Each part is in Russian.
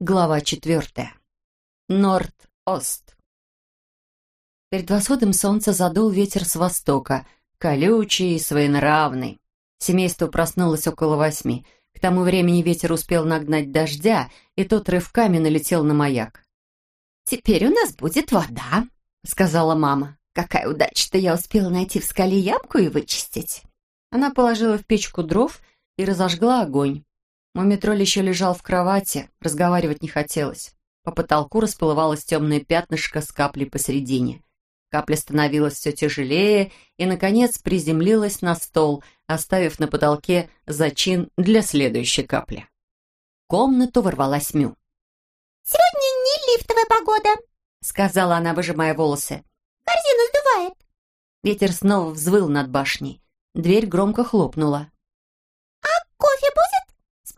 Глава четвертая. Норд-Ост. Перед восходом солнца задул ветер с востока, колючий и своенравный. Семейство проснулось около восьми. К тому времени ветер успел нагнать дождя, и тот рывками налетел на маяк. «Теперь у нас будет вода», — сказала мама. «Какая удача, что я успела найти в скале ямку и вычистить». Она положила в печку дров и разожгла огонь. Мумитроль еще лежал в кровати, разговаривать не хотелось. По потолку расплывалось темное пятнышко с каплей посередине. Капля становилась все тяжелее и, наконец, приземлилась на стол, оставив на потолке зачин для следующей капли. В комнату ворвалась Мю. «Сегодня не лифтовая погода», — сказала она, выжимая волосы. «Корзину сдувает». Ветер снова взвыл над башней. Дверь громко хлопнула.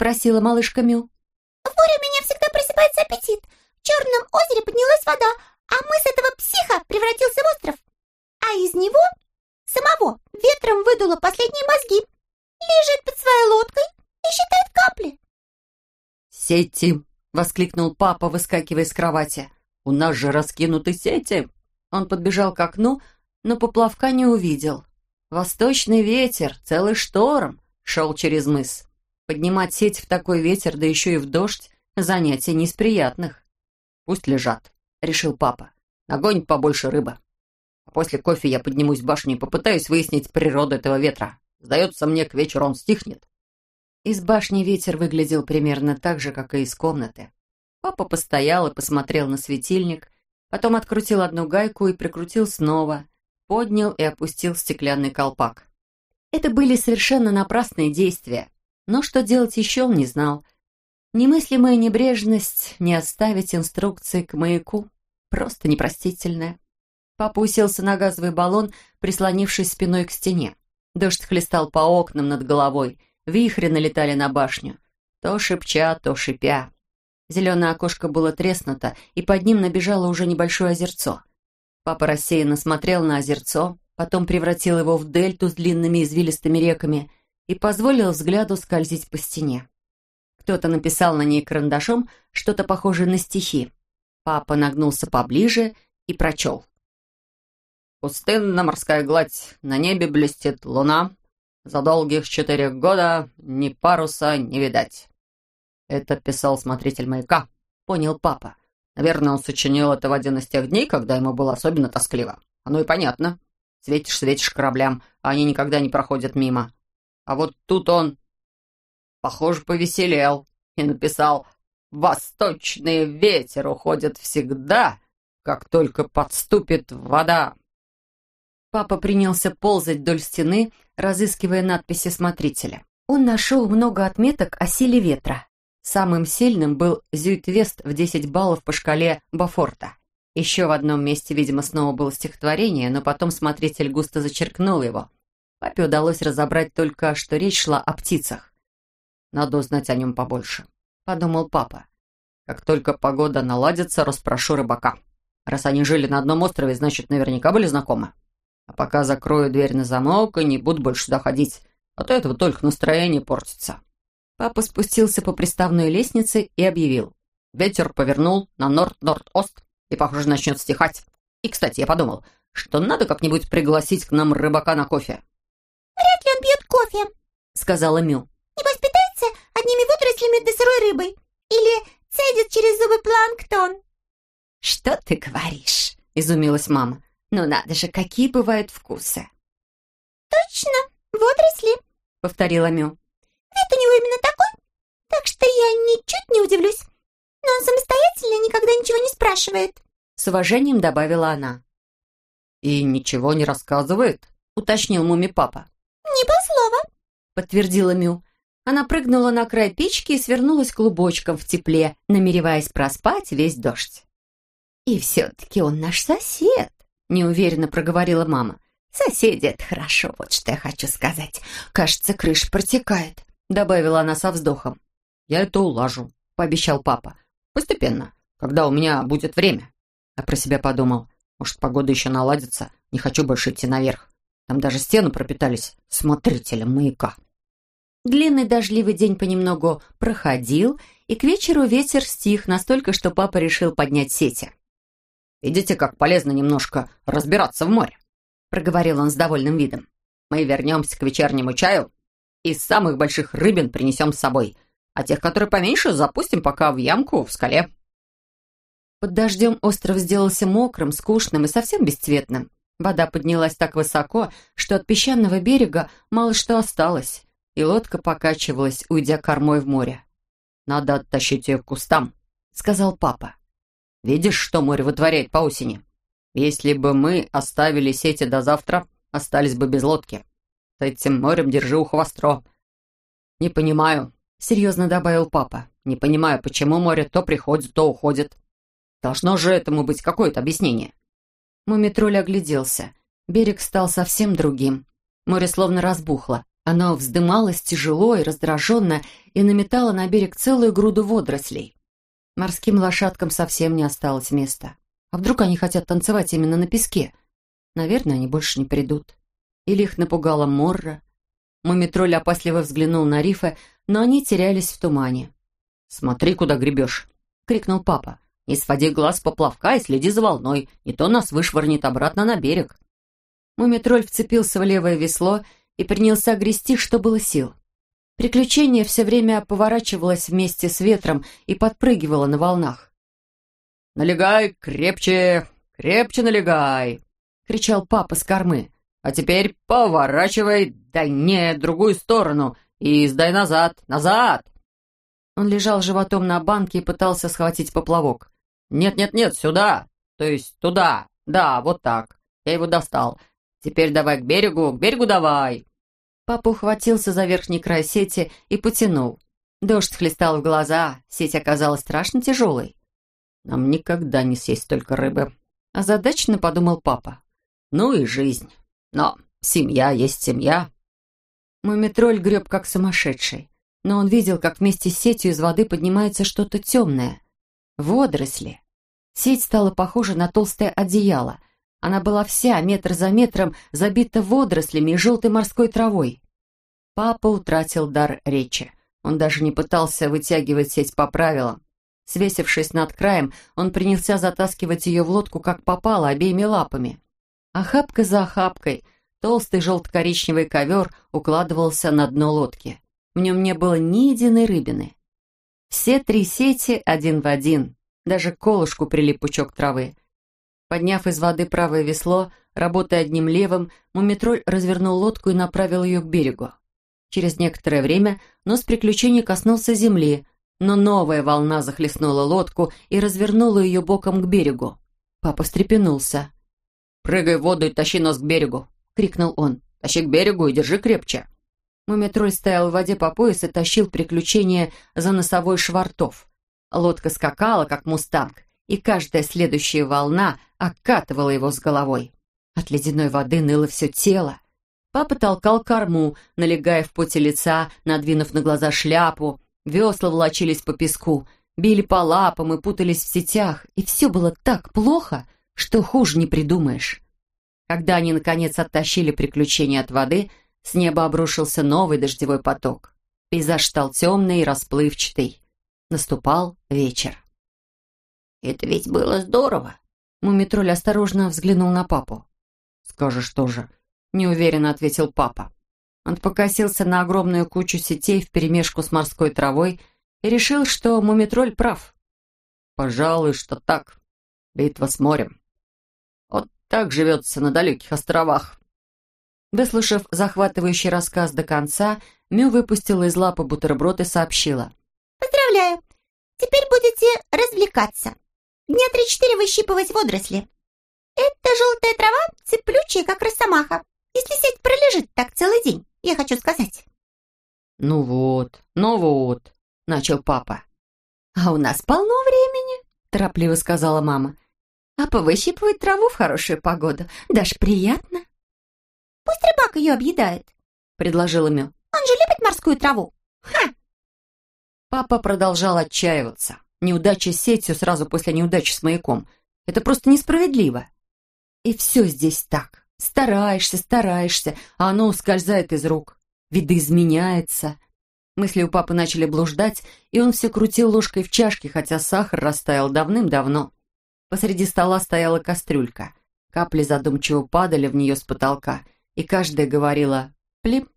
Спросила малышка Мю. «В море у меня всегда просыпается аппетит. В Черном озере поднялась вода, а мыс этого психа превратился в остров. А из него самого ветром выдуло последние мозги. Лежит под своей лодкой и считает капли». «Сети!» — воскликнул папа, выскакивая из кровати. «У нас же раскинуты сети!» Он подбежал к окну, но поплавка не увидел. Восточный ветер, целый шторм, шел через мыс. Поднимать сеть в такой ветер, да еще и в дождь, занятие не из приятных. «Пусть лежат», — решил папа. «Нагонь побольше рыбы. А после кофе я поднимусь в башню и попытаюсь выяснить природу этого ветра. Сдается мне, к вечеру он стихнет». Из башни ветер выглядел примерно так же, как и из комнаты. Папа постоял и посмотрел на светильник, потом открутил одну гайку и прикрутил снова, поднял и опустил стеклянный колпак. Это были совершенно напрасные действия. Но что делать еще он не знал. Немыслимая небрежность, не оставить инструкции к маяку. Просто непростительная. Папа уселся на газовый баллон, прислонившись спиной к стене. Дождь хлестал по окнам над головой, вихри налетали на башню. То шепча, то шипя. Зеленое окошко было треснуто, и под ним набежало уже небольшое озерцо. Папа рассеянно смотрел на озерцо, потом превратил его в дельту с длинными извилистыми реками — и позволил взгляду скользить по стене. Кто-то написал на ней карандашом что-то похожее на стихи. Папа нагнулся поближе и прочел. «Пустынна морская гладь, на небе блестит луна. За долгих четыре года ни паруса не видать». Это писал смотритель маяка, понял папа. Наверное, он сочинил это в один из тех дней, когда ему было особенно тоскливо. Оно и понятно. Светишь-светишь кораблям, а они никогда не проходят мимо. А вот тут он, похоже, повеселел и написал «Восточный ветер уходит всегда, как только подступит вода». Папа принялся ползать вдоль стены, разыскивая надписи смотрителя. Он нашел много отметок о силе ветра. Самым сильным был Зюит-Вест в 10 баллов по шкале Бафорта. Еще в одном месте, видимо, снова было стихотворение, но потом смотритель густо зачеркнул его. Папе удалось разобрать только, что речь шла о птицах. «Надо узнать о нем побольше», — подумал папа. «Как только погода наладится, расспрошу рыбака. Раз они жили на одном острове, значит, наверняка были знакомы. А пока закрою дверь на замок и не буду больше сюда ходить, а то этого только настроение портится». Папа спустился по приставной лестнице и объявил. Ветер повернул на норд-норд-ост и, похоже, начнет стихать. И, кстати, я подумал, что надо как-нибудь пригласить к нам рыбака на кофе. «Вряд ли он пьет кофе», — сказала Мю. «Небось питается одними водорослями да сырой рыбой. Или цедит через зубы планктон». «Что ты говоришь?» — изумилась мама. «Ну надо же, какие бывают вкусы!» «Точно, водоросли», — повторила Мю. «Вид у него именно такой, так что я ничуть не удивлюсь. Но он самостоятельно никогда ничего не спрашивает», — с уважением добавила она. «И ничего не рассказывает?» — уточнил муми-папа. Подтвердила Мю. Она прыгнула на край печки и свернулась клубочком в тепле, намереваясь проспать весь дождь. «И все-таки он наш сосед», — неуверенно проговорила мама. «Соседи — это хорошо, вот что я хочу сказать. Кажется, крыша протекает», — добавила она со вздохом. «Я это улажу», — пообещал папа. «Постепенно, когда у меня будет время». А про себя подумал, может, погода еще наладится, не хочу больше идти наверх. Там даже стены пропитались смотрителем маяка. Длинный дождливый день понемногу проходил, и к вечеру ветер стих настолько, что папа решил поднять сети. «Видите, как полезно немножко разбираться в море», — проговорил он с довольным видом. «Мы вернемся к вечернему чаю и самых больших рыбин принесем с собой, а тех, которые поменьше, запустим пока в ямку в скале». Под дождем остров сделался мокрым, скучным и совсем бесцветным. Вода поднялась так высоко, что от песчаного берега мало что осталось и лодка покачивалась, уйдя кормой в море. «Надо оттащить ее к кустам», — сказал папа. «Видишь, что море вытворяет по осени? Если бы мы оставили сети до завтра, остались бы без лодки. С этим морем держи ухо востро». «Не понимаю», — серьезно добавил папа. «Не понимаю, почему море то приходит, то уходит. Должно же этому быть какое-то объяснение». Мумитроль огляделся. Берег стал совсем другим. Море словно разбухло. Оно вздымалось тяжело и раздраженно и наметало на берег целую груду водорослей. Морским лошадкам совсем не осталось места. А вдруг они хотят танцевать именно на песке? Наверное, они больше не придут. Или их напугала Морра. Мумитроль опасливо взглянул на рифы, но они терялись в тумане. «Смотри, куда гребешь!» — крикнул папа. «Не своди глаз поплавка и следи за волной, не то нас вышвырнет обратно на берег». Мумитроль вцепился в левое весло и принялся грести, что было сил. Приключение все время поворачивалось вместе с ветром и подпрыгивало на волнах. «Налегай крепче, крепче налегай!» — кричал папа с кормы. «А теперь поворачивай, да не, другую сторону, и сдай назад, назад!» Он лежал животом на банке и пытался схватить поплавок. «Нет-нет-нет, сюда! То есть туда! Да, вот так! Я его достал! Теперь давай к берегу, к берегу давай!» Папа ухватился за верхний край сети и потянул. Дождь хлестал в глаза, сеть оказалась страшно тяжелой. «Нам никогда не съесть столько рыбы», — озадаченно подумал папа. «Ну и жизнь. Но семья есть семья». Мумитроль греб как сумасшедший, но он видел, как вместе с сетью из воды поднимается что-то темное. Водоросли. Сеть стала похожа на толстое одеяло — она была вся, метр за метром, забита водорослями и желтой морской травой. Папа утратил дар речи. Он даже не пытался вытягивать сеть по правилам. Свесившись над краем, он принялся затаскивать ее в лодку, как попало, обеими лапами. Охапка за охапкой толстый желто-коричневый ковер укладывался на дно лодки. В нем не было ни единой рыбины. Все три сети один в один. Даже колышку прилип пучок травы. Подняв из воды правое весло, работая одним левым, мумитроль развернул лодку и направил ее к берегу. Через некоторое время нос приключений коснулся земли, но новая волна захлестнула лодку и развернула ее боком к берегу. Папа встрепенулся. «Прыгай в воду и тащи нос к берегу!» — крикнул он. «Тащи к берегу и держи крепче!» Мумитроль стоял в воде по пояс и тащил приключения за носовой швартов. Лодка скакала, как мустанг, и каждая следующая волна окатывала его с головой. От ледяной воды ныло все тело. Папа толкал корму, налегая в поте лица, надвинув на глаза шляпу. Весла волочились по песку, били по лапам и путались в сетях, и все было так плохо, что хуже не придумаешь. Когда они, наконец, оттащили приключения от воды, с неба обрушился новый дождевой поток. Пейзаж стал темный и расплывчатый. Наступал вечер. «Это ведь было здорово!» Мумитроль осторожно взглянул на папу. «Скажешь тоже», — неуверенно ответил папа. Он покосился на огромную кучу сетей вперемешку с морской травой и решил, что Мумитроль прав. «Пожалуй, что так. Битва с морем. Вот так живется на далеких островах». Выслушав захватывающий рассказ до конца, Мю выпустила из лапы бутерброд и сообщила. «Поздравляю! Теперь будете развлекаться. Дня три-четыре выщипывать водоросли. Это желтая трава, цеплючая, как росомаха. Если сеть пролежит так целый день, я хочу сказать. «Ну вот, ну вот», — начал папа. «А у нас полно времени», — торопливо сказала мама. «А повыщипывать траву в хорошую погоду даже приятно». «Пусть рыбак ее объедает», — предложила Мю. «Он же любит морскую траву». «Ха!» Папа продолжал отчаиваться. Неудача с сетью сразу после неудачи с маяком. Это просто несправедливо. И все здесь так. Стараешься, стараешься, а оно ускользает из рук. Видоизменяется, Мысли у папы начали блуждать, и он все крутил ложкой в чашке, хотя сахар растаял давным-давно. Посреди стола стояла кастрюлька. Капли задумчиво падали в нее с потолка, и каждая говорила «плип».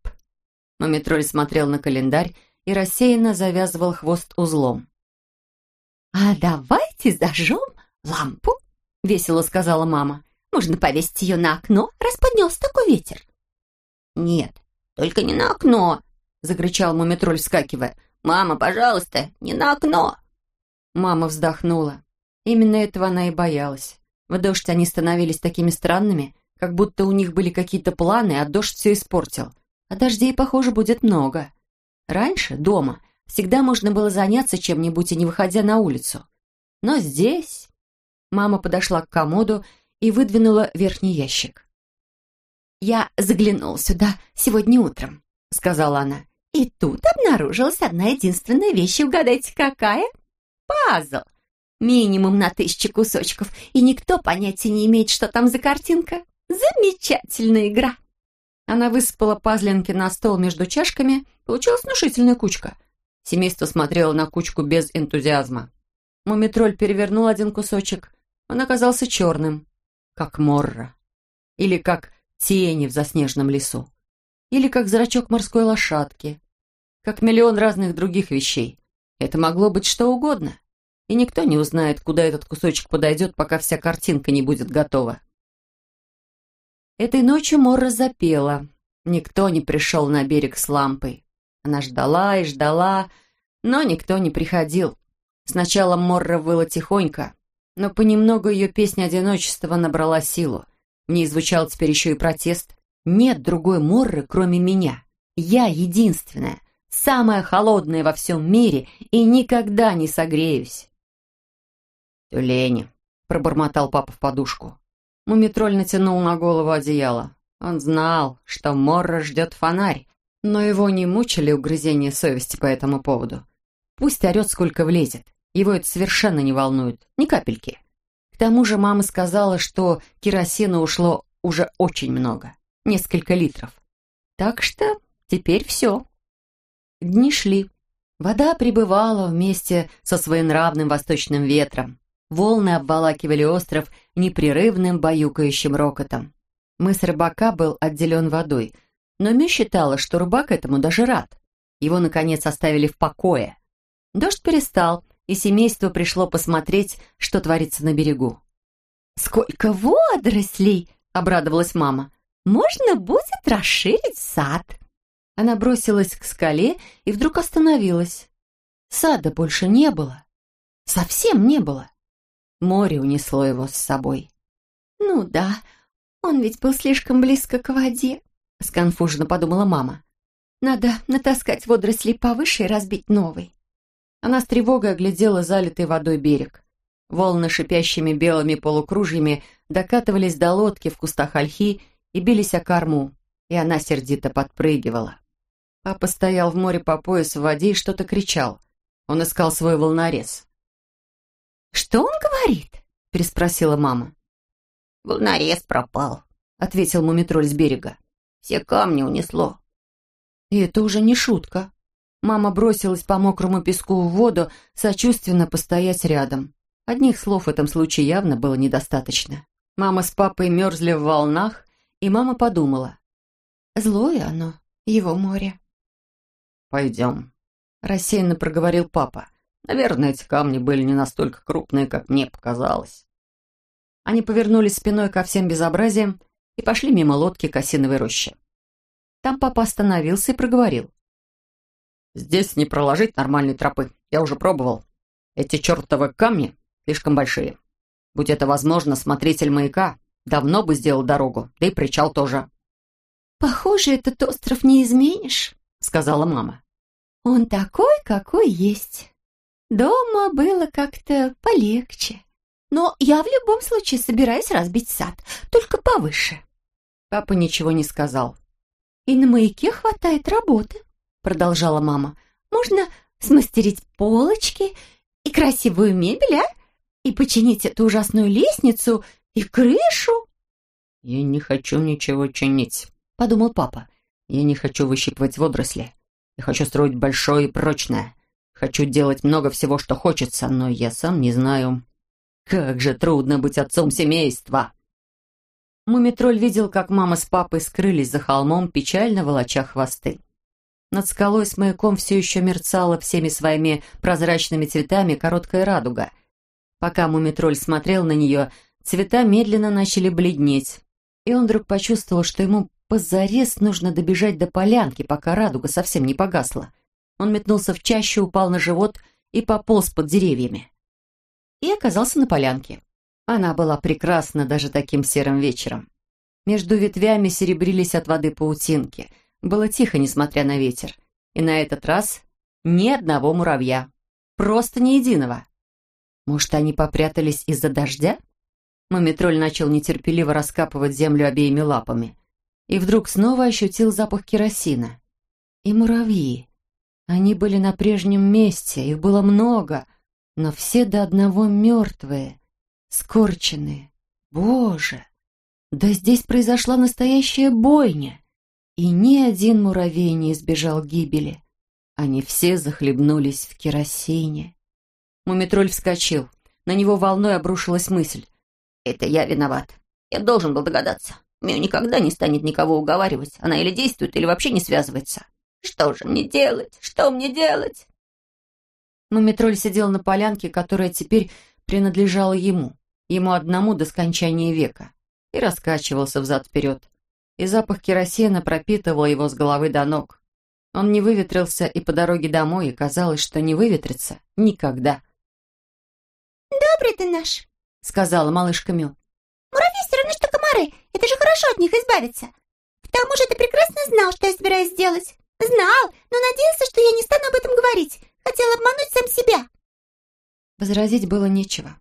Мумитроль смотрел на календарь и рассеянно завязывал хвост узлом. «А давайте зажжем лампу», — весело сказала мама. «Можно повесить ее на окно, раз поднес такой ветер». «Нет, только не на окно», — закричал Мумитроль, вскакивая. «Мама, пожалуйста, не на окно!» Мама вздохнула. Именно этого она и боялась. В дождь они становились такими странными, как будто у них были какие-то планы, а дождь все испортил. А дождей, похоже, будет много. Раньше, дома, всегда можно было заняться чем-нибудь и не выходя на улицу. Но здесь... Мама подошла к комоду и выдвинула верхний ящик. «Я заглянула сюда сегодня утром», — сказала она. «И тут обнаружилась одна единственная вещь. Угадайте, какая? Пазл. Минимум на тысячу кусочков. И никто понятия не имеет, что там за картинка. Замечательная игра!» Она высыпала пазлинки на стол между чашками. Получилась внушительная кучка. Семейство смотрело на кучку без энтузиазма. Мумитроль перевернул один кусочек. Он оказался черным, как морра. Или как тени в заснеженном лесу. Или как зрачок морской лошадки. Как миллион разных других вещей. Это могло быть что угодно. И никто не узнает, куда этот кусочек подойдет, пока вся картинка не будет готова. Этой ночью Морра запела. Никто не пришел на берег с лампой. Она ждала и ждала, но никто не приходил. Сначала Морра выла тихонько, но понемногу ее песня одиночества набрала силу. В ней звучал теперь еще и протест. «Нет другой Морры, кроме меня. Я единственная, самая холодная во всем мире и никогда не согреюсь». «Тюлени», — пробормотал папа в подушку. Мумитроль натянул на голову одеяло. Он знал, что Морра ждет фонарь, но его не мучили угрызения совести по этому поводу. Пусть орет, сколько влезет. Его это совершенно не волнует. Ни капельки. К тому же мама сказала, что керосина ушло уже очень много. Несколько литров. Так что теперь все. Дни шли. Вода прибывала вместе со своенравным восточным ветром. Волны обволакивали остров непрерывным баюкающим рокотом. Мыс рыбака был отделен водой, но Мю считала, что рыбак этому даже рад. Его, наконец, оставили в покое. Дождь перестал, и семейство пришло посмотреть, что творится на берегу. «Сколько водорослей!» — обрадовалась мама. «Можно будет расширить сад!» Она бросилась к скале и вдруг остановилась. Сада больше не было. Совсем не было. Море унесло его с собой. «Ну да, он ведь был слишком близко к воде», — сконфуженно подумала мама. «Надо натаскать водорослей повыше и разбить новый». Она с тревогой оглядела залитый водой берег. Волны шипящими белыми полукружьями докатывались до лодки в кустах ольхи и бились о корму, и она сердито подпрыгивала. Папа стоял в море по пояс в воде и что-то кричал. Он искал свой волнорез. «Что он говорит?» — переспросила мама. «Волнорез пропал», — ответил мумитроль с берега. «Все камни унесло». И это уже не шутка. Мама бросилась по мокрому песку в воду, сочувственно постоять рядом. Одних слов в этом случае явно было недостаточно. Мама с папой мерзли в волнах, и мама подумала. «Злое оно, его море». «Пойдем», — рассеянно проговорил папа. Наверное, эти камни были не настолько крупные, как мне показалось. Они повернулись спиной ко всем безобразиям и пошли мимо лодки к осиновой роще. Там папа остановился и проговорил. «Здесь не проложить нормальной тропы. Я уже пробовал. Эти чертовы камни слишком большие. Будь это возможно, смотритель маяка давно бы сделал дорогу, да и причал тоже». «Похоже, этот остров не изменишь», — сказала мама. «Он такой, какой есть». Дома было как-то полегче. Но я в любом случае собираюсь разбить сад, только повыше. Папа ничего не сказал. И на маяке хватает работы, продолжала мама. Можно смастерить полочки и красивую мебель, а? И починить эту ужасную лестницу и крышу. Я не хочу ничего чинить, подумал папа. Я не хочу выщипывать водоросли. Я хочу строить большое и прочное. Хочу делать много всего, что хочется, но я сам не знаю. Как же трудно быть отцом семейства!» Мумитроль видел, как мама с папой скрылись за холмом, печально волоча хвосты. Над скалой с маяком все еще мерцала всеми своими прозрачными цветами короткая радуга. Пока Мумитроль смотрел на нее, цвета медленно начали бледнеть, и он вдруг почувствовал, что ему позарез нужно добежать до полянки, пока радуга совсем не погасла. Он метнулся в чащу, упал на живот и пополз под деревьями. И оказался на полянке. Она была прекрасна даже таким серым вечером. Между ветвями серебрились от воды паутинки. Было тихо, несмотря на ветер. И на этот раз ни одного муравья. Просто ни единого. Может, они попрятались из-за дождя? Мумитроль начал нетерпеливо раскапывать землю обеими лапами. И вдруг снова ощутил запах керосина. И муравьи. Они были на прежнем месте, их было много, но все до одного мертвые скорченные. Боже! Да здесь произошла настоящая бойня, и ни один муравей не избежал гибели. Они все захлебнулись в керосине. Мумитроль вскочил. На него волной обрушилась мысль. «Это я виноват. Я должен был догадаться. Мию никогда не станет никого уговаривать. Она или действует, или вообще не связывается. Что же мне делать? Что мне делать?» Мумитроль сидел на полянке, которая теперь принадлежала ему ему одному до скончания века, и раскачивался взад-вперед. И запах керосина пропитывал его с головы до ног. Он не выветрился и по дороге домой, и казалось, что не выветрится никогда. «Добрый ты наш», — сказала малышка Мю. «Муравьи все равно, что комары. Это же хорошо от них избавиться. К тому же ты прекрасно знал, что я собираюсь сделать. Знал, но надеялся, что я не стану об этом говорить. Хотел обмануть сам себя». Возразить было нечего.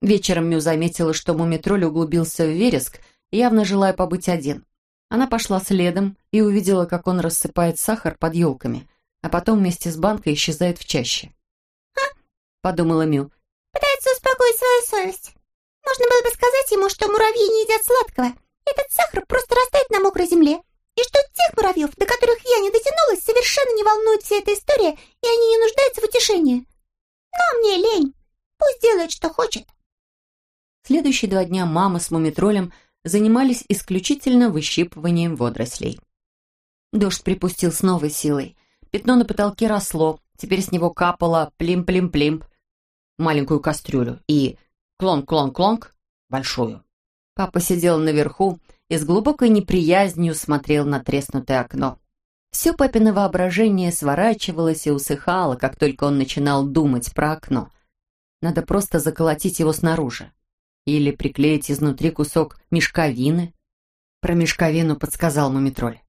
Вечером Мю заметила, что мумитроль углубился в вереск, явно желая побыть один. Она пошла следом и увидела, как он рассыпает сахар под елками, а потом вместе с банкой исчезает в чаще. «Ха!» — подумала Мю. «Пытается успокоить свою совесть. Можно было бы сказать ему, что муравьи не едят сладкого. Этот сахар просто растает на мокрой земле. И что тех муравьев, до которых я не дотянулась, совершенно не волнует вся эта история, и они не нуждаются в утешении. Но мне лень. Пусть делает, что хочет». Следующие два дня мама с мумитролем занимались исключительно выщипыванием водорослей. Дождь припустил с новой силой. Пятно на потолке росло, теперь с него капало плим-плим-плим маленькую кастрюлю и клонк-клонк-клонк большую. Папа сидел наверху и с глубокой неприязнью смотрел на треснутое окно. Все папино воображение сворачивалось и усыхало, как только он начинал думать про окно. Надо просто заколотить его снаружи. Или приклеить изнутри кусок мешковины. Про мешковину подсказал Мумитроль.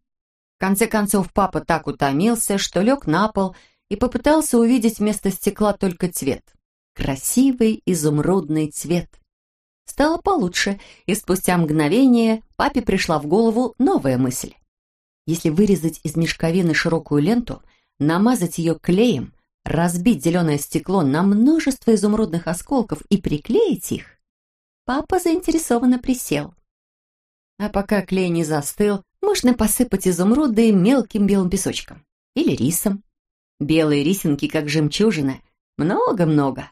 В конце концов, папа так утомился, что лег на пол и попытался увидеть вместо стекла только цвет. Красивый изумрудный цвет. Стало получше, и спустя мгновение папе пришла в голову новая мысль. Если вырезать из мешковины широкую ленту, намазать ее клеем, разбить зеленое стекло на множество изумрудных осколков и приклеить их, Папа заинтересованно присел. А пока клей не застыл, можно посыпать изумруды мелким белым песочком. Или рисом. Белые рисинки, как жемчужина. Много-много.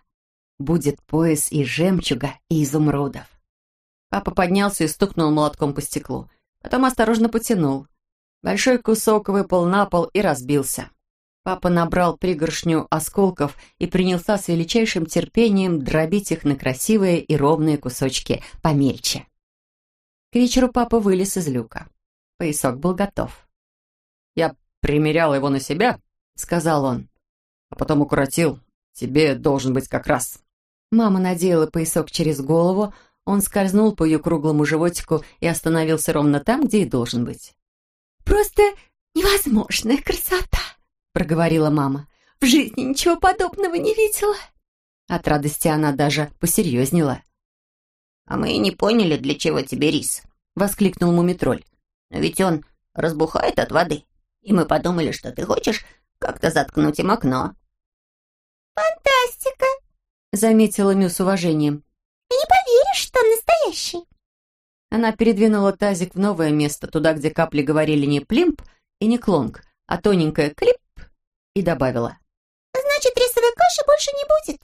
Будет пояс из жемчуга и изумрудов. Папа поднялся и стукнул молотком по стеклу. Потом осторожно потянул. Большой кусок выпал на пол и разбился. Папа набрал пригоршню осколков и принялся с величайшим терпением дробить их на красивые и ровные кусочки помельче. К вечеру папа вылез из люка. Поясок был готов. «Я примерял его на себя», — сказал он, — «а потом укоротил. Тебе должен быть как раз». Мама надела поясок через голову, он скользнул по ее круглому животику и остановился ровно там, где и должен быть. «Просто невозможная красота!» — проговорила мама. «В жизни ничего подобного не видела». От радости она даже посерьезнела. «А мы и не поняли, для чего тебе рис», — воскликнул Мумитроль. «Но ведь он разбухает от воды, и мы подумали, что ты хочешь как-то заткнуть им окно». «Фантастика!» — заметила Мю с уважением. «И не поверишь, что он настоящий!» Она передвинула тазик в новое место, туда, где капли говорили не плимп и не клонг, а тоненькое «клип» и добавила. «Значит, рисовой каши больше не будет».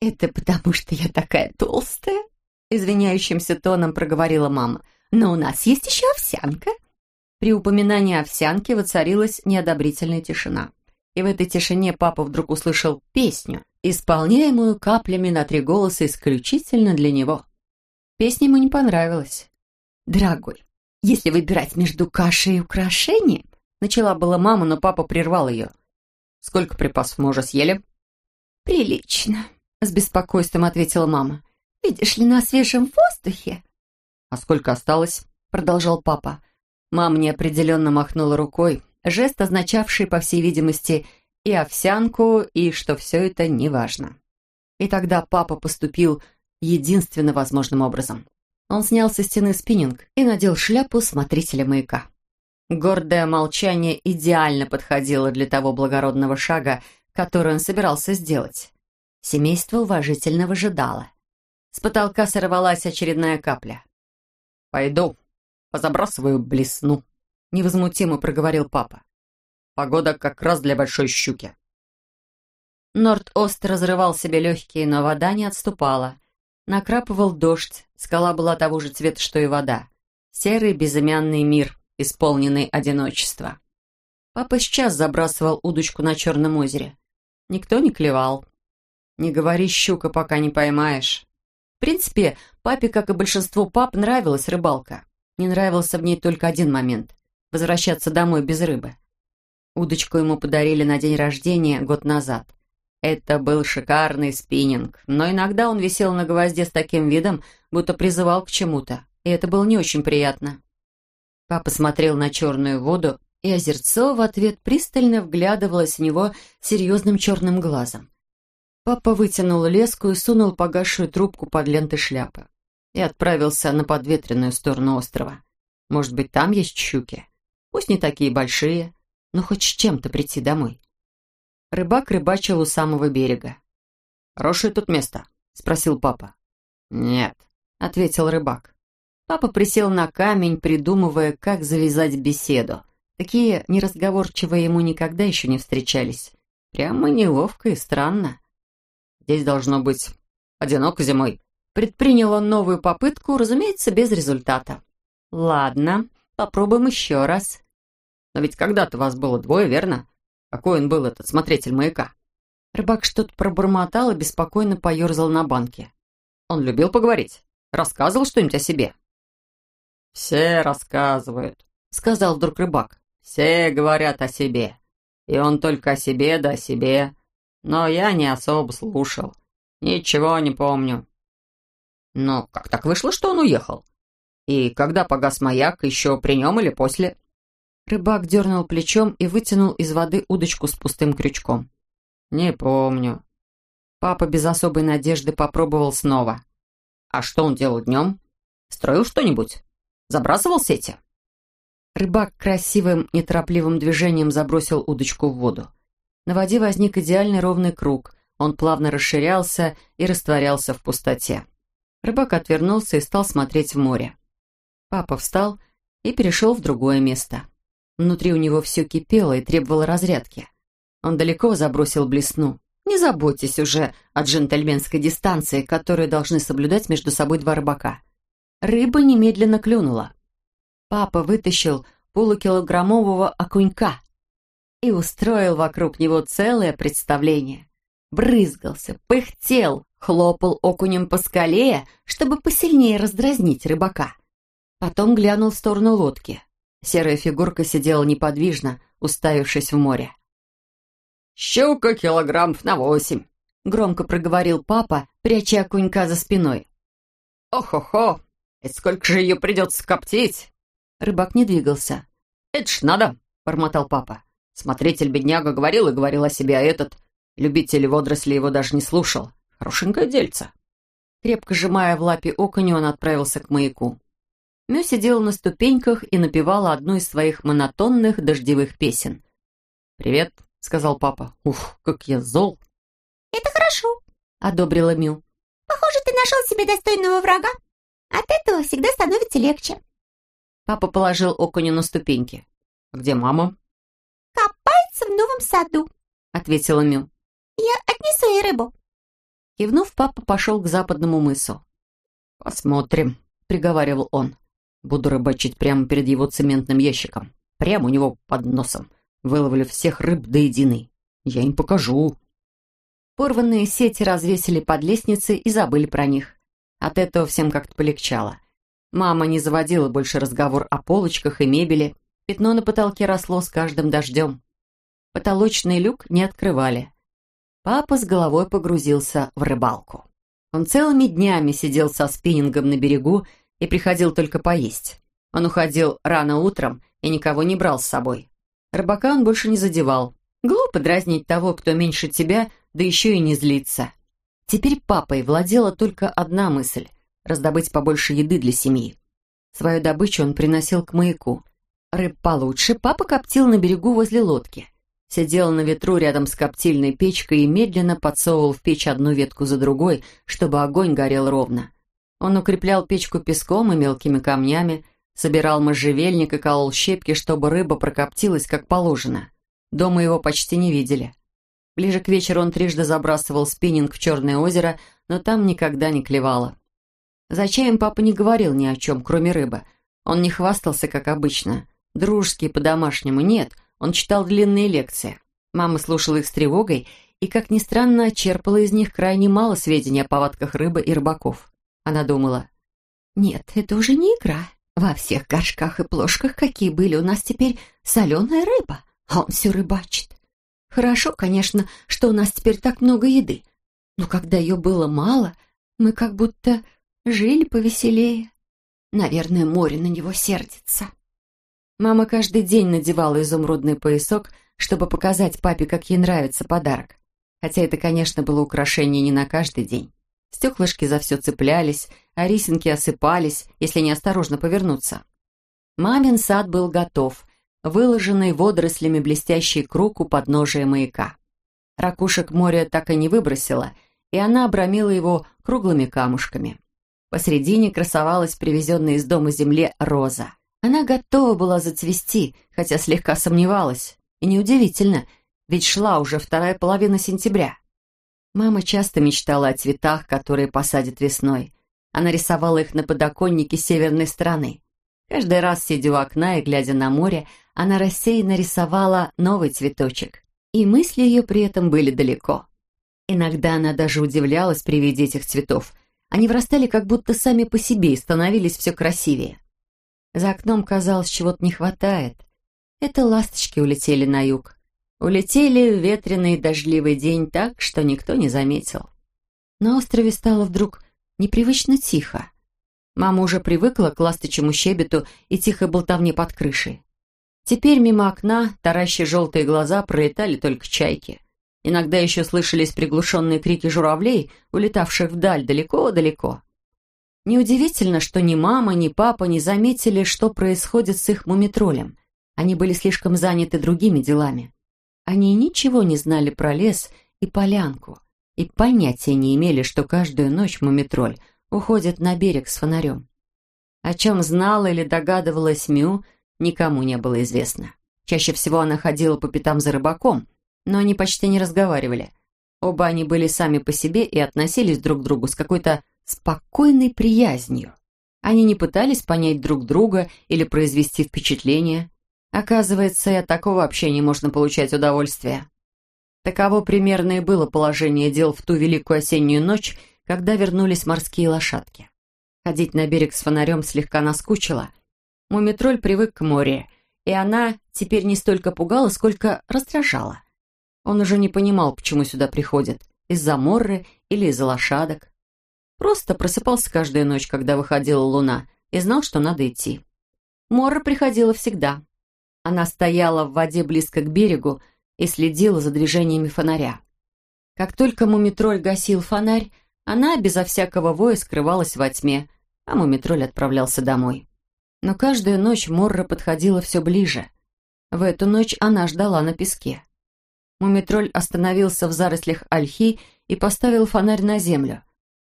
«Это потому, что я такая толстая?» Извиняющимся тоном проговорила мама. «Но у нас есть еще овсянка». При упоминании овсянки воцарилась неодобрительная тишина. И в этой тишине папа вдруг услышал песню, исполняемую каплями на три голоса исключительно для него. Песня ему не понравилась. «Дорогой, если выбирать между кашей и украшением...» Начала была мама, но папа прервал ее. «Сколько припасов мы уже съели?» «Прилично», — с беспокойством ответила мама. «Видишь ли, на свежем воздухе...» «А сколько осталось?» — продолжал папа. Мама неопределенно махнула рукой, жест, означавший, по всей видимости, и овсянку, и что все это неважно. И тогда папа поступил единственно возможным образом. Он снял со стены спиннинг и надел шляпу смотрителя маяка. Гордое молчание идеально подходило для того благородного шага, который он собирался сделать. Семейство уважительно выжидало. С потолка сорвалась очередная капля. «Пойду», позабрасываю блесну», — невозмутимо проговорил папа. «Погода как раз для большой щуки». Норд-Ост разрывал себе легкие, но вода не отступала. Накрапывал дождь, скала была того же цвета, что и вода. Серый безымянный мир, исполненный одиночества. Папа сейчас забрасывал удочку на Черном озере. Никто не клевал. «Не говори, щука, пока не поймаешь». В принципе, папе, как и большинству пап, нравилась рыбалка. Не нравился в ней только один момент — возвращаться домой без рыбы. Удочку ему подарили на день рождения год назад. Это был шикарный спиннинг, но иногда он висел на гвозде с таким видом, будто призывал к чему-то, и это было не очень приятно. Папа смотрел на черную воду, и озерцо в ответ пристально вглядывалось в него серьезным черным глазом. Папа вытянул леску и сунул погасшую трубку под ленты шляпы и отправился на подветренную сторону острова. Может быть, там есть щуки? Пусть не такие большие, но хоть с чем-то прийти домой. Рыбак рыбачил у самого берега. «Хорошее тут место?» — спросил папа. «Нет», — ответил рыбак. Папа присел на камень, придумывая, как завязать беседу. Такие неразговорчивые ему никогда еще не встречались. Прямо неловко и странно. «Здесь должно быть одиноко зимой», Предпринял он новую попытку, разумеется, без результата. «Ладно, попробуем еще раз». «Но ведь когда-то вас было двое, верно? Какой он был, этот смотритель маяка?» Рыбак что-то пробормотал и беспокойно поерзал на банке. «Он любил поговорить? Рассказывал что-нибудь о себе?» «Все рассказывают», — сказал вдруг рыбак. «Все говорят о себе. И он только о себе да о себе. Но я не особо слушал. Ничего не помню. Но как так вышло, что он уехал? И когда погас маяк, еще при нем или после? Рыбак дернул плечом и вытянул из воды удочку с пустым крючком. «Не помню». Папа без особой надежды попробовал снова. «А что он делал днем? Строил что-нибудь? Забрасывал сети?» Рыбак красивым, неторопливым движением забросил удочку в воду. На воде возник идеальный ровный круг. Он плавно расширялся и растворялся в пустоте. Рыбак отвернулся и стал смотреть в море. Папа встал и перешел в другое место. Внутри у него все кипело и требовало разрядки. Он далеко забросил блесну. Не заботьтесь уже о джентльменской дистанции, которую должны соблюдать между собой два рыбака. Рыба немедленно клюнула. Папа вытащил полукилограммового окунька и устроил вокруг него целое представление. Брызгался, пыхтел, Хлопал окунем по скале, чтобы посильнее раздразнить рыбака. Потом глянул в сторону лодки. Серая фигурка сидела неподвижно, уставившись в море. «Щука килограммов на восемь», — громко проговорил папа, пряча окунька за спиной. «Ох-хо-хо! Это сколько же ее придется коптить?» Рыбак не двигался. «Это ж надо!» — бормотал папа. Смотритель бедняга говорил и говорил о себе, а этот, любитель водорослей, его даже не слушал. Хорошенькое дельце. Крепко сжимая в лапе окуню, он отправился к маяку. Мю сидела на ступеньках и напевала одну из своих монотонных дождевых песен. «Привет», — сказал папа. «Ух, как я зол!» «Это хорошо», — одобрила Мю. «Похоже, ты нашел себе достойного врага. От этого всегда становится легче». Папа положил окуню на ступеньки. «Где мама?» купаться в новом саду», — ответила Мю. «Я отнесу ей рыбу». Кивнув, папа пошел к западному мысу. «Посмотрим», — приговаривал он. «Буду рыбачить прямо перед его цементным ящиком, прямо у него под носом. Выловлю всех рыб до единой. Я им покажу». Порванные сети развесили под лестницей и забыли про них. От этого всем как-то полегчало. Мама не заводила больше разговор о полочках и мебели. Пятно на потолке росло с каждым дождем. Потолочный люк не открывали. Папа с головой погрузился в рыбалку. Он целыми днями сидел со спиннингом на берегу и приходил только поесть. Он уходил рано утром и никого не брал с собой. Рыбака он больше не задевал. Глупо дразнить того, кто меньше тебя, да еще и не злиться. Теперь папой владела только одна мысль – раздобыть побольше еды для семьи. Свою добычу он приносил к маяку. Рыб получше папа коптил на берегу возле лодки – сидел на ветру рядом с коптильной печкой и медленно подсовывал в печь одну ветку за другой, чтобы огонь горел ровно. Он укреплял печку песком и мелкими камнями, собирал можжевельник и колол щепки, чтобы рыба прокоптилась как положено. Дома его почти не видели. Ближе к вечеру он трижды забрасывал спиннинг в Черное озеро, но там никогда не клевало. За чаем папа не говорил ни о чем, кроме рыбы. Он не хвастался, как обычно. Дружеский, по-домашнему, нет – он читал длинные лекции. Мама слушала их с тревогой и, как ни странно, черпала из них крайне мало сведений о повадках рыбы и рыбаков. Она думала, «Нет, это уже не игра. Во всех горшках и плошках, какие были у нас теперь, соленая рыба, а он все рыбачит. Хорошо, конечно, что у нас теперь так много еды, но когда ее было мало, мы как будто жили повеселее. Наверное, море на него сердится». Мама каждый день надевала изумрудный поясок, чтобы показать папе, как ей нравится подарок. Хотя это, конечно, было украшение не на каждый день. Стеклышки за все цеплялись, а рисинки осыпались, если неосторожно повернуться. Мамин сад был готов, выложенный водорослями блестящий круг у подножия маяка. Ракушек море так и не выбросила, и она обрамила его круглыми камушками. Посредине красовалась привезенная из дома земле роза. Она готова была зацвести, хотя слегка сомневалась. И неудивительно, ведь шла уже вторая половина сентября. Мама часто мечтала о цветах, которые посадит весной. Она рисовала их на подоконнике северной стороны. Каждый раз, сидя у окна и глядя на море, она рассеянно рисовала новый цветочек. И мысли ее при этом были далеко. Иногда она даже удивлялась при виде этих цветов. Они вырастали как будто сами по себе и становились все красивее. За окном, казалось, чего-то не хватает. Это ласточки улетели на юг. Улетели в ветреный дождливый день так, что никто не заметил. На острове стало вдруг непривычно тихо. Мама уже привыкла к ласточему щебету и тихой болтовне под крышей. Теперь мимо окна, таращие желтые глаза, пролетали только чайки. Иногда еще слышались приглушенные крики журавлей, улетавших вдаль далеко-далеко. Неудивительно, что ни мама, ни папа не заметили, что происходит с их мумитролем. Они были слишком заняты другими делами. Они ничего не знали про лес и полянку, и понятия не имели, что каждую ночь мумитроль уходит на берег с фонарем. О чем знала или догадывалась Мю, никому не было известно. Чаще всего она ходила по пятам за рыбаком, но они почти не разговаривали. Оба они были сами по себе и относились друг к другу с какой-то спокойной приязнью. Они не пытались понять друг друга или произвести впечатление. Оказывается, и от такого общения можно получать удовольствие. Таково примерно и было положение дел в ту великую осеннюю ночь, когда вернулись морские лошадки. Ходить на берег с фонарем слегка наскучило. Мумитроль привык к морю, и она теперь не столько пугала, сколько раздражала. Он уже не понимал, почему сюда приходит, из-за морры или из-за лошадок. Просто просыпался каждую ночь, когда выходила луна, и знал, что надо идти. Мора приходила всегда. Она стояла в воде близко к берегу и следила за движениями фонаря. Как только мумитроль гасил фонарь, она безо всякого воя скрывалась во тьме, а мумитроль отправлялся домой. Но каждую ночь Морра подходила все ближе. В эту ночь она ждала на песке. Мумитроль остановился в зарослях ольхи и поставил фонарь на землю,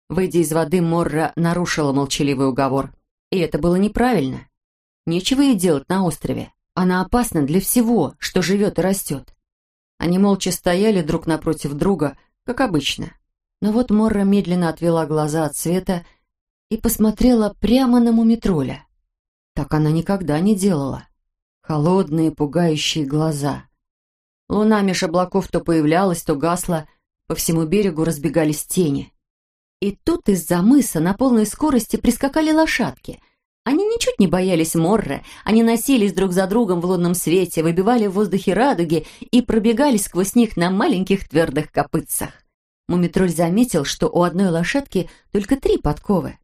Выйдя из воды, Морра нарушила молчаливый уговор. И это было неправильно. Нечего ей делать на острове. Она опасна для всего, что живет и растет. Они молча стояли друг напротив друга, как обычно. Но вот Морра медленно отвела глаза от света и посмотрела прямо на мумитроля. Так она никогда не делала. Холодные, пугающие глаза. Луна меж облаков то появлялась, то гасла, по всему берегу разбегались тени. И тут из-за мыса на полной скорости прискакали лошадки. Они ничуть не боялись Морре, они носились друг за другом в лунном свете, выбивали в воздухе радуги и пробегали сквозь них на маленьких твердых копытцах. Мумитроль заметил, что у одной лошадки только три подковы.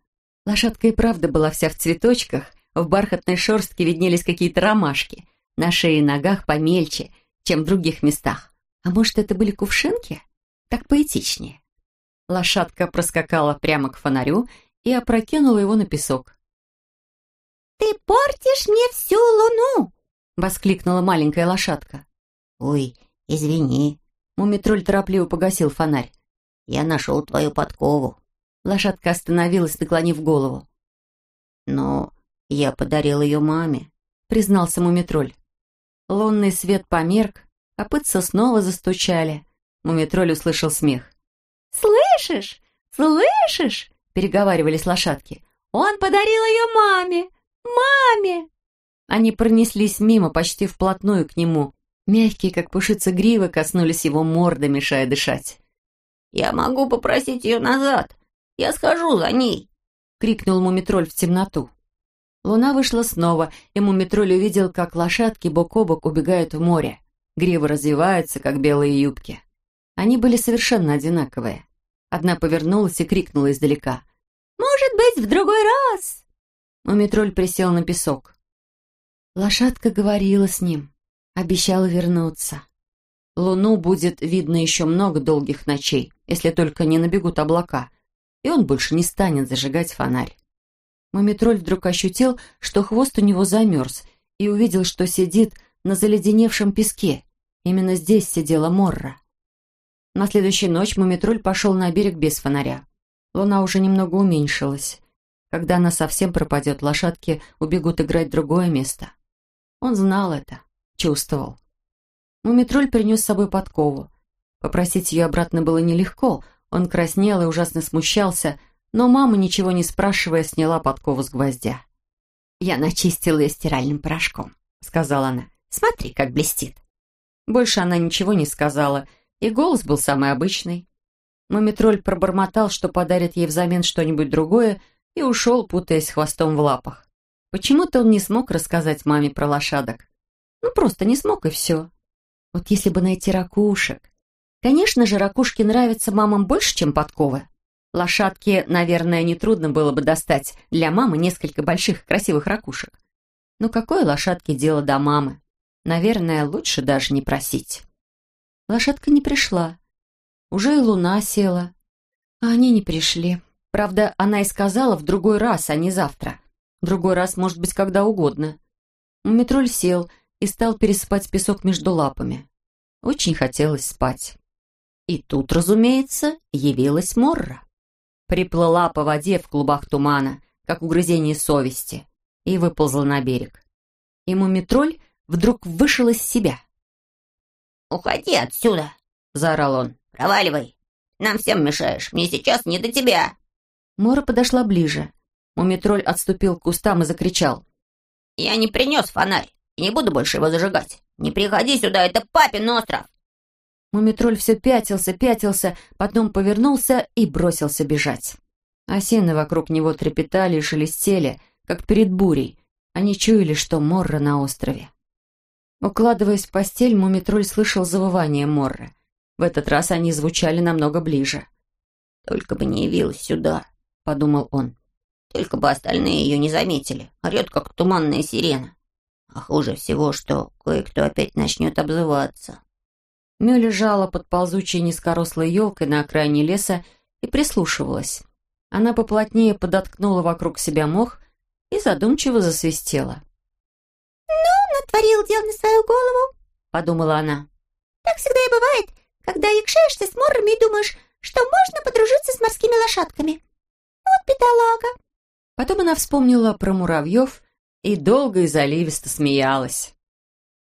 Лошадка и правда была вся в цветочках, в бархатной шерстке виднелись какие-то ромашки, на шее и ногах помельче, чем в других местах. А может, это были кувшинки? Так поэтичнее. Лошадка проскакала прямо к фонарю и опрокинула его на песок. «Ты портишь мне всю луну!» — воскликнула маленькая лошадка. «Ой, извини!» Мумитроль торопливо погасил фонарь. «Я нашел твою подкову». Лошадка остановилась, наклонив голову. «Но я подарил ее маме», — признался Мумитроль. Лунный свет померк, копытца снова застучали. Мумитроль услышал смех. «Слышишь? Слышишь?» — переговаривались лошадки. «Он подарил ее маме! Маме!» Они пронеслись мимо, почти вплотную к нему. Мягкие, как пушица гривы, коснулись его морды, мешая дышать. «Я могу попросить ее назад. Я схожу за ней!» — крикнул Мумитроль в темноту. Луна вышла снова, и Мумитроль увидел, как лошадки бок о бок убегают в море. Гривы развиваются, как белые юбки. Они были совершенно одинаковые. Одна повернулась и крикнула издалека. «Может быть, в другой раз!» Мумитроль присел на песок. Лошадка говорила с ним, обещала вернуться. Луну будет видно еще много долгих ночей, если только не набегут облака, и он больше не станет зажигать фонарь. Мумитроль вдруг ощутил, что хвост у него замерз, и увидел, что сидит на заледеневшем песке. Именно здесь сидела Морра. На следующую ночь Мумитроль пошел на берег без фонаря. Луна уже немного уменьшилась. Когда она совсем пропадет, лошадки убегут играть в другое место. Он знал это, чувствовал. Мумитроль принес с собой подкову. Попросить ее обратно было нелегко, он краснел и ужасно смущался, но мама, ничего не спрашивая, сняла подкову с гвоздя. «Я начистила ее стиральным порошком», — сказала она. «Смотри, как блестит». Больше она ничего не сказала, и голос был самый обычный. Мумитроль пробормотал, что подарит ей взамен что-нибудь другое, и ушел, путаясь хвостом в лапах. Почему-то он не смог рассказать маме про лошадок. Ну, просто не смог, и все. Вот если бы найти ракушек. Конечно же, ракушки нравятся мамам больше, чем подковы. Лошадки, наверное, нетрудно было бы достать для мамы несколько больших красивых ракушек. Но какое лошадке дело до мамы? Наверное, лучше даже не просить. Лошадка не пришла. Уже и луна села. А они не пришли. Правда, она и сказала в другой раз, а не завтра. Другой раз, может быть, когда угодно. Метроль сел и стал пересыпать песок между лапами. Очень хотелось спать. И тут, разумеется, явилась Морра. Приплыла по воде в клубах тумана, как угрызение совести, и выползла на берег. И Мумитроль вдруг вышел из себя. «Уходи отсюда!» — заорал он. «Проваливай! Нам всем мешаешь, мне сейчас не до тебя!» Мора подошла ближе. Мумитроль отступил к кустам и закричал. «Я не принес фонарь и не буду больше его зажигать. Не приходи сюда, это папин остров!» Мумитроль все пятился, пятился, потом повернулся и бросился бежать. Осины вокруг него трепетали и шелестели, как перед бурей. Они чуяли, что Морра на острове. Укладываясь в постель, Мумитроль слышал завывание Морры. В этот раз они звучали намного ближе. «Только бы не явилась сюда», — подумал он. «Только бы остальные ее не заметили. Орет, как туманная сирена. А хуже всего, что кое-кто опять начнет обзываться». Мю лежала под ползучей низкорослой елкой на окраине леса и прислушивалась. Она поплотнее подоткнула вокруг себя мох и задумчиво засвистела. «Ну, натворил дел на свою голову», — подумала она. «Так всегда и бывает, когда якшаешься с моррами и думаешь, что можно подружиться с морскими лошадками. Вот бедолага. Потом она вспомнила про муравьев и долго и заливисто смеялась.